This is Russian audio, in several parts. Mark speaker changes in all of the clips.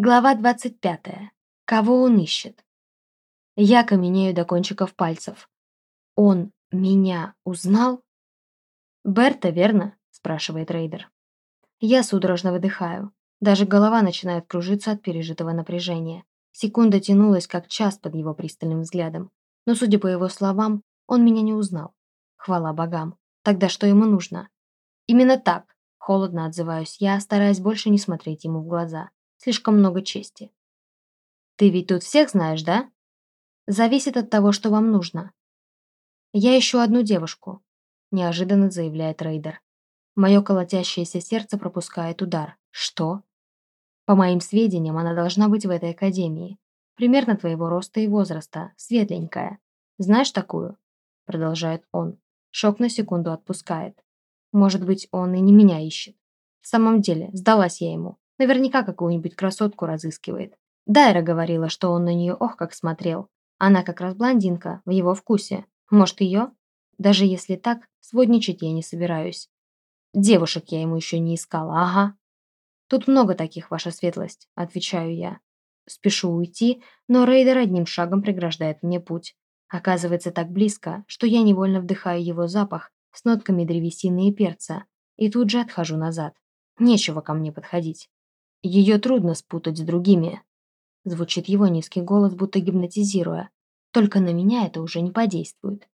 Speaker 1: Глава 25. Кого он ищет? Я каменею до кончиков пальцев. Он меня узнал? «Берта, верно?» – спрашивает Рейдер. Я судорожно выдыхаю. Даже голова начинает кружиться от пережитого напряжения. Секунда тянулась, как час под его пристальным взглядом. Но, судя по его словам, он меня не узнал. Хвала богам. Тогда что ему нужно? Именно так, холодно отзываюсь я, стараясь больше не смотреть ему в глаза. Слишком много чести. Ты ведь тут всех знаешь, да? Зависит от того, что вам нужно. Я ищу одну девушку, неожиданно заявляет Рейдер. Мое колотящееся сердце пропускает удар. Что? По моим сведениям, она должна быть в этой академии. Примерно твоего роста и возраста, светленькая. Знаешь такую? Продолжает он. Шок на секунду отпускает. Может быть, он и не меня ищет. В самом деле, сдалась я ему. Наверняка какую-нибудь красотку разыскивает. Дайра говорила, что он на нее ох как смотрел. Она как раз блондинка, в его вкусе. Может, ее? Даже если так, сводничать я не собираюсь. Девушек я ему еще не искала, ага. Тут много таких, ваша светлость, отвечаю я. Спешу уйти, но рейдер одним шагом преграждает мне путь. Оказывается так близко, что я невольно вдыхаю его запах с нотками древесины и перца, и тут же отхожу назад. Нечего ко мне подходить. Ее трудно спутать с другими. Звучит его низкий голос, будто гипнотизируя. Только на меня это уже не подействует.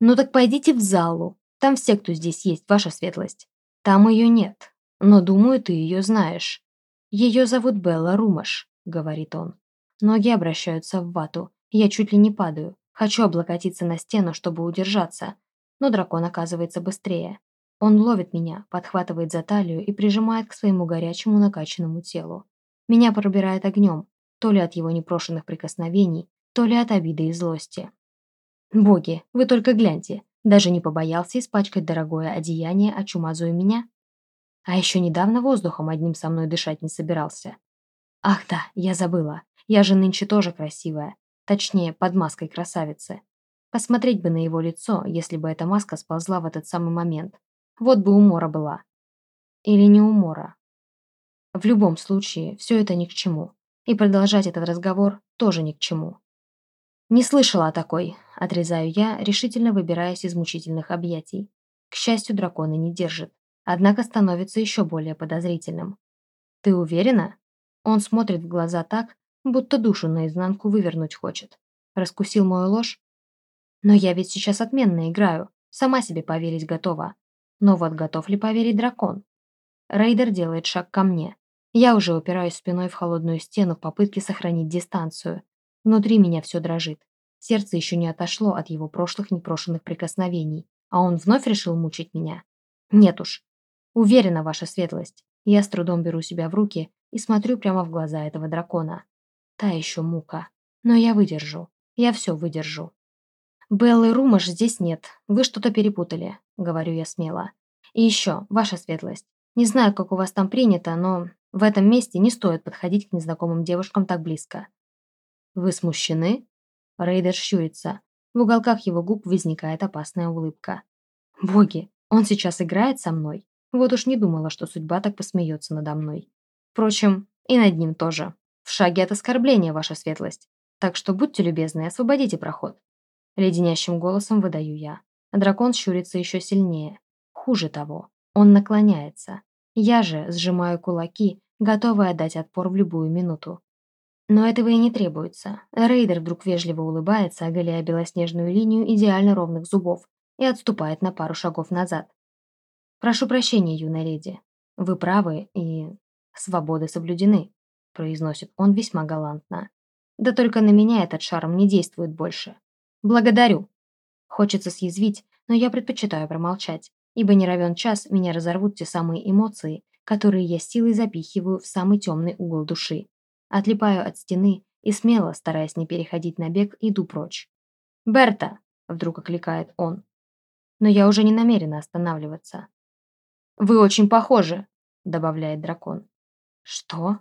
Speaker 1: Ну так пойдите в залу. Там все, кто здесь есть, ваша светлость. Там ее нет. Но, думаю, ты ее знаешь. Ее зовут Белла Румаш, говорит он. Ноги обращаются в вату. Я чуть ли не падаю. Хочу облокотиться на стену, чтобы удержаться. Но дракон оказывается быстрее. Он ловит меня, подхватывает за талию и прижимает к своему горячему накачанному телу. Меня пробирает огнем, то ли от его непрошенных прикосновений, то ли от обиды и злости. Боги, вы только гляньте, даже не побоялся испачкать дорогое одеяние, а чумазую меня? А еще недавно воздухом одним со мной дышать не собирался. Ах да, я забыла, я же нынче тоже красивая, точнее, под маской красавицы. Посмотреть бы на его лицо, если бы эта маска сползла в этот самый момент. Вот бы умора была. Или не умора. В любом случае, все это ни к чему. И продолжать этот разговор тоже ни к чему. «Не слышала о такой», — отрезаю я, решительно выбираясь из мучительных объятий. К счастью, дракона не держит. Однако становится еще более подозрительным. «Ты уверена?» Он смотрит в глаза так, будто душу наизнанку вывернуть хочет. Раскусил мою ложь? Но я ведь сейчас отменно играю, сама себе поверить готова. Но вот готов ли поверить дракон? Рейдер делает шаг ко мне. Я уже упираюсь спиной в холодную стену в попытке сохранить дистанцию. Внутри меня все дрожит. Сердце еще не отошло от его прошлых непрошенных прикосновений, а он вновь решил мучить меня. Нет уж. Уверена, ваша светлость. Я с трудом беру себя в руки и смотрю прямо в глаза этого дракона. Та еще мука. Но я выдержу. Я все выдержу. «Беллы Румаш здесь нет. Вы что-то перепутали», — говорю я смело. «И еще, ваша светлость. Не знаю, как у вас там принято, но в этом месте не стоит подходить к незнакомым девушкам так близко». «Вы смущены?» Рейдер щурится. В уголках его губ возникает опасная улыбка. «Боги, он сейчас играет со мной? Вот уж не думала, что судьба так посмеется надо мной. Впрочем, и над ним тоже. В шаге от оскорбления, ваша светлость. Так что будьте любезны, освободите проход». Леденящим голосом выдаю я. Дракон щурится еще сильнее. Хуже того, он наклоняется. Я же сжимаю кулаки, готовая дать отпор в любую минуту. Но этого и не требуется. Рейдер вдруг вежливо улыбается, оголяя белоснежную линию идеально ровных зубов, и отступает на пару шагов назад. «Прошу прощения, юная леди. Вы правы, и свободы соблюдены», произносит он весьма галантно. «Да только на меня этот шарм не действует больше. «Благодарю». Хочется съязвить, но я предпочитаю промолчать, ибо не равен час меня разорвут те самые эмоции, которые я силой запихиваю в самый темный угол души. Отлипаю от стены и смело, стараясь не переходить на бег, иду прочь. «Берта!» — вдруг окликает он. Но я уже не намерена останавливаться. «Вы очень похожи!» — добавляет дракон. «Что?»